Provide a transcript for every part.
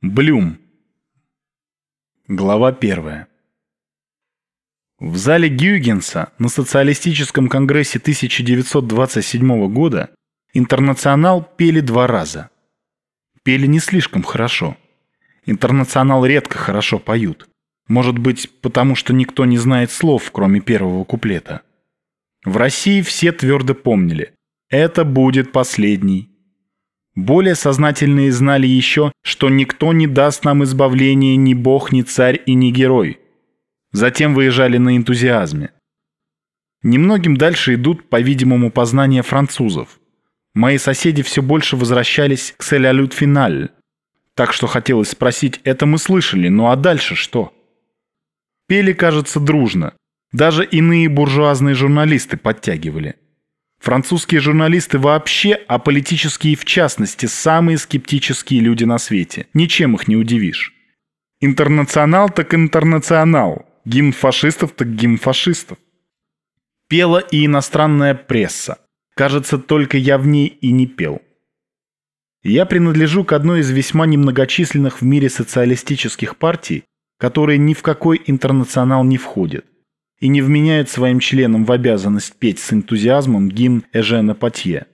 Блюм. Глава первая. В зале Гюйгенса на социалистическом конгрессе 1927 года «Интернационал» пели два раза. Пели не слишком хорошо. «Интернационал» редко хорошо поют. Может быть, потому что никто не знает слов, кроме первого куплета. В России все твердо помнили. Это будет последний. Более сознательные знали еще, что никто не даст нам избавления ни бог, ни царь и ни герой. Затем выезжали на энтузиазме. Немногим дальше идут, по-видимому, познания французов. Мои соседи все больше возвращались к «Селялют финаль». Так что хотелось спросить, это мы слышали, ну а дальше что? Пели, кажется, дружно. Даже иные буржуазные журналисты подтягивали. Французские журналисты вообще, а политические в частности, самые скептические люди на свете. Ничем их не удивишь. Интернационал так интернационал. Гимн фашистов так гимн фашистов. Пела и иностранная пресса. Кажется, только я в ней и не пел. Я принадлежу к одной из весьма немногочисленных в мире социалистических партий, которые ни в какой интернационал не входят и не вменяют своим членам в обязанность петь с энтузиазмом гимн Эжена Патье.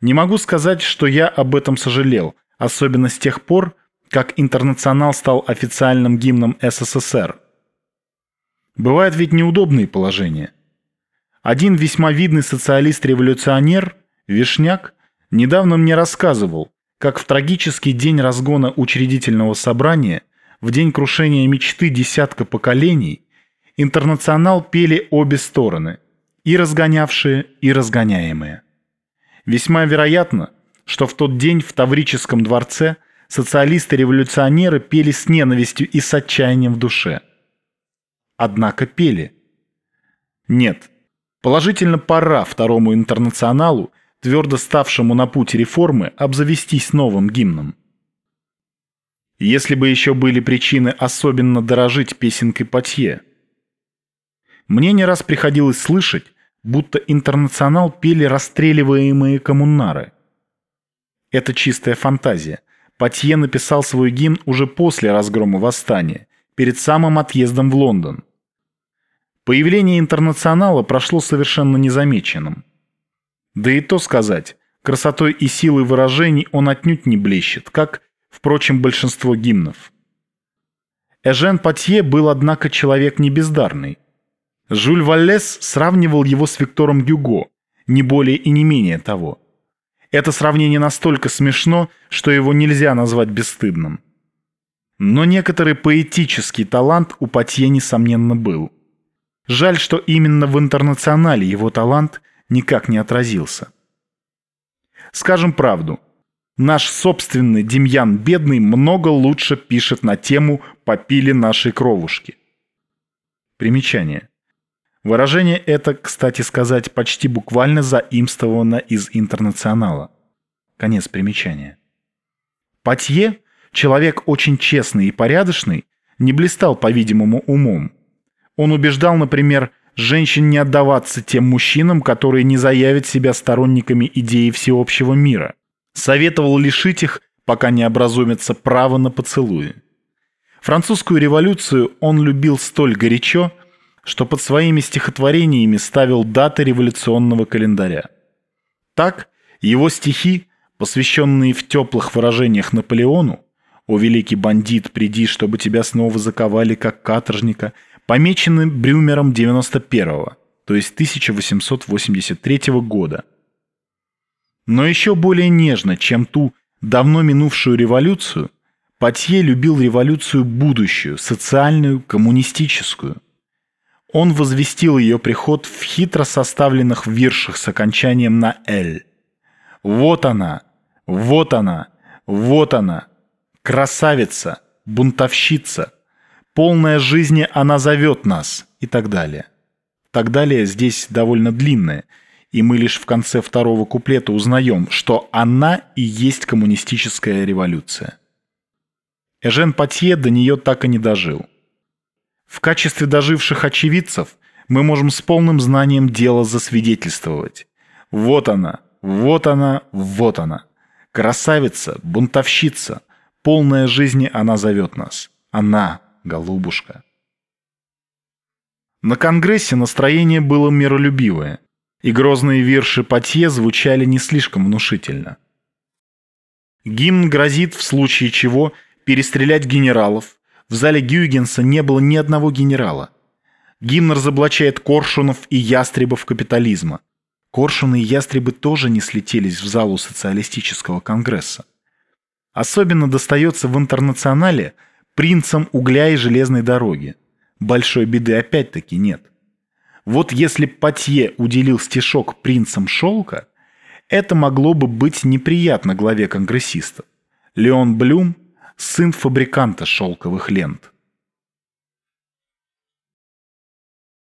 Не могу сказать, что я об этом сожалел, особенно с тех пор, как «Интернационал» стал официальным гимном СССР. Бывают ведь неудобные положения. Один весьма видный социалист-революционер, Вишняк, недавно мне рассказывал, как в трагический день разгона учредительного собрания, в день крушения мечты десятка поколений, Интернационал пели обе стороны, и разгонявшие, и разгоняемые. Весьма вероятно, что в тот день в Таврическом дворце социалисты-революционеры пели с ненавистью и с отчаянием в душе. Однако пели. Нет, положительно пора второму интернационалу, твердо ставшему на путь реформы, обзавестись новым гимном. Если бы еще были причины особенно дорожить песенкой Патье – мне не раз приходилось слышать, будто «Интернационал» пели расстреливаемые коммунары. Это чистая фантазия. Патье написал свой гимн уже после разгрома восстания, перед самым отъездом в Лондон. Появление «Интернационала» прошло совершенно незамеченным. Да и то сказать, красотой и силой выражений он отнюдь не блещет, как, впрочем, большинство гимнов. Эжен Патье был, однако, человек не бездарный. Жюль Валлес сравнивал его с Виктором Гюго, не более и не менее того. Это сравнение настолько смешно, что его нельзя назвать бесстыдным. Но некоторый поэтический талант у Патье, несомненно, был. Жаль, что именно в «Интернационале» его талант никак не отразился. Скажем правду, наш собственный Демьян Бедный много лучше пишет на тему «Попили нашей кровушки». Примечание. Выражение это, кстати сказать, почти буквально заимствовано из «Интернационала». Конец примечания. Патье, человек очень честный и порядочный, не блистал, по-видимому, умом. Он убеждал, например, женщин не отдаваться тем мужчинам, которые не заявят себя сторонниками идеи всеобщего мира. Советовал лишить их, пока не образумится право на поцелуи. Французскую революцию он любил столь горячо, что под своими стихотворениями ставил даты революционного календаря. Так, его стихи, посвященные в теплых выражениях Наполеону, «О великий бандит, приди, чтобы тебя снова заковали как каторжника», помечены Брюмером 91-го, то есть 1883 года. Но еще более нежно, чем ту давно минувшую революцию, Патье любил революцию будущую, социальную, коммунистическую. Он возвестил ее приход в хитро составленных виршах с окончанием на «л». Вот она, вот она, вот она, красавица, бунтовщица, полная жизни она зовет нас! и так далее. Так далее здесь довольно длинное, и мы лишь в конце второго куплета узнаем, что она и есть коммунистическая революция. Эжен Патье до нее так и не дожил – в качестве доживших очевидцев мы можем с полным знанием дела засвидетельствовать. Вот она, вот она, вот она. Красавица, бунтовщица, полная жизни она зовет нас. Она, голубушка. На Конгрессе настроение было миролюбивое, и грозные вирши Патье звучали не слишком внушительно. Гимн грозит, в случае чего, перестрелять генералов. В зале Гюйгенса не было ни одного генерала. Гимн разоблачает Коршунов и ястребов капитализма. Коршуны и ястребы тоже не слетелись в залу социалистического конгресса. Особенно достается в интернационале принцам угля и железной дороги. Большой беды опять-таки нет. Вот если Патье уделил стишок принцам шелка, это могло бы быть неприятно главе конгрессистов. Леон Блюм – сын фабриканта шелковых лент.